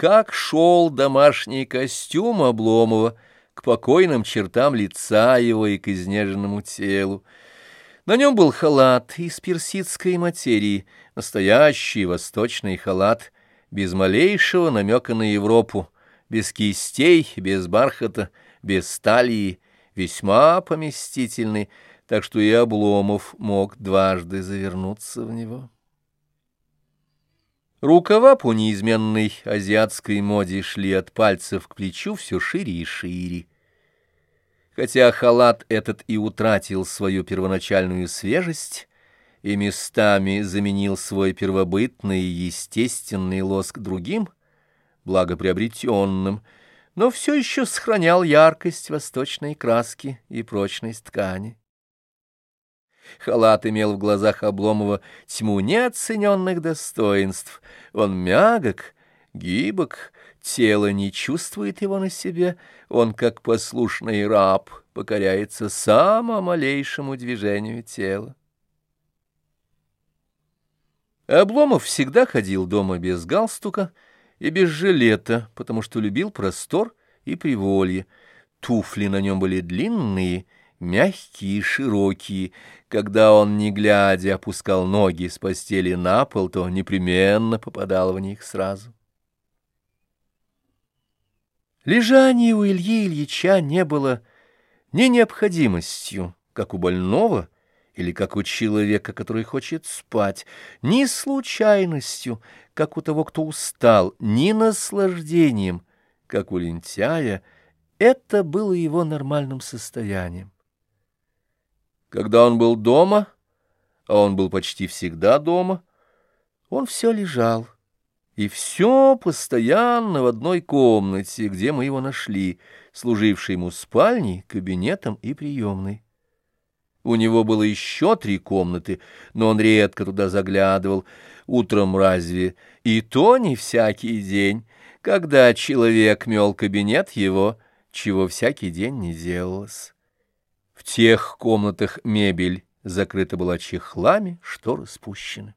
как шел домашний костюм Обломова к покойным чертам лица его и к изнеженному телу. На нем был халат из персидской материи, настоящий восточный халат, без малейшего намека на Европу, без кистей, без бархата, без сталии, весьма поместительный, так что и Обломов мог дважды завернуться в него. Рукава по неизменной азиатской моде шли от пальцев к плечу все шире и шире. Хотя халат этот и утратил свою первоначальную свежесть и местами заменил свой первобытный естественный лоск другим, благоприобретенным, но все еще сохранял яркость восточной краски и прочность ткани. Халат имел в глазах Обломова тьму неоцененных достоинств. Он мягок, гибок, тело не чувствует его на себе, он, как послушный раб, покоряется самому малейшему движению тела. Обломов всегда ходил дома без галстука и без жилета, потому что любил простор и приволье. Туфли на нем были длинные, мягкие и широкие. Когда он, не глядя, опускал ноги с постели на пол, то непременно попадал в них сразу. Лежание у Ильи Ильича не было ни необходимостью, как у больного, или как у человека, который хочет спать, ни случайностью, как у того, кто устал, ни наслаждением, как у лентяя, это было его нормальным состоянием. Когда он был дома, а он был почти всегда дома, он все лежал. И все постоянно в одной комнате, где мы его нашли, служившей ему спальней, кабинетом и приемной. У него было еще три комнаты, но он редко туда заглядывал. Утром разве? И то не всякий день, когда человек мел кабинет его, чего всякий день не делалось. В тех комнатах мебель закрыта была чехлами, что распущены.